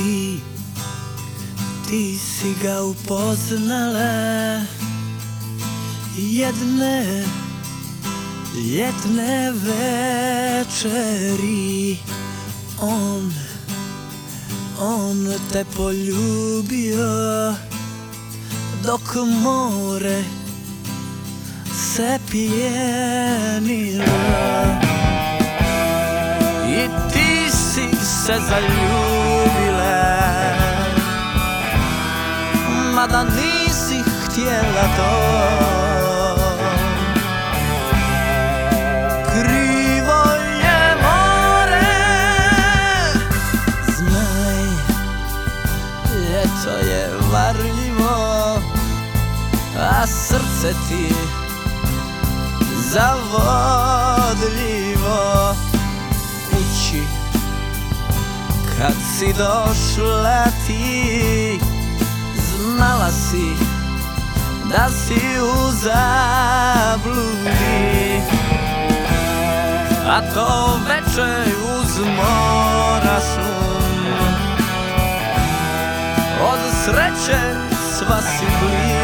ti Ti si ga upoznala. Jedne ljetne večeri On, on te poljubio Dok more se pijenilo. I ti si se zaljubila Mada nisi htjela to. Krivo je more Znaj, ljeto je varljivo A srce ti zavodljivo. Kući kad si došla ti Znala si da si u zabludi. A to večer uz mora šum Od sreće sva si blistala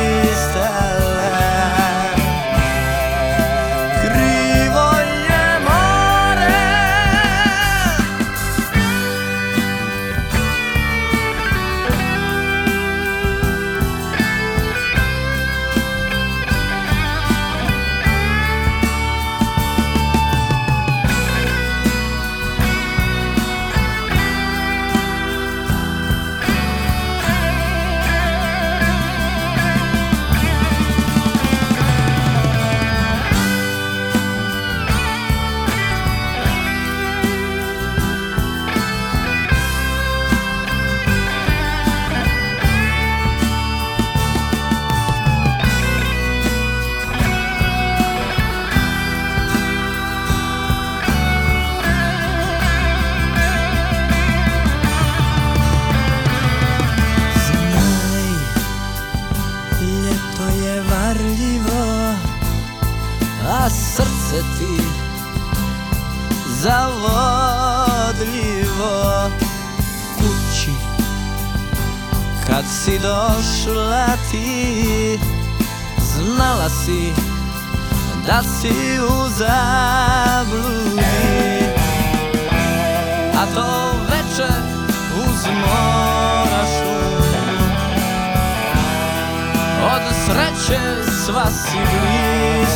srce ti zavodljivo kući Kad si došla ti, znala si da si u zabludi. A to večer uz mora šum Od sreće sva si blistala